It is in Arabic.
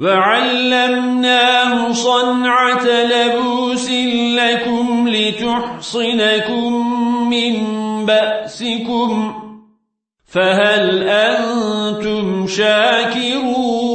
وعلمناه صنعة لبوس لكم لتحصنكم من بأسكم فهل أنتم شاكرون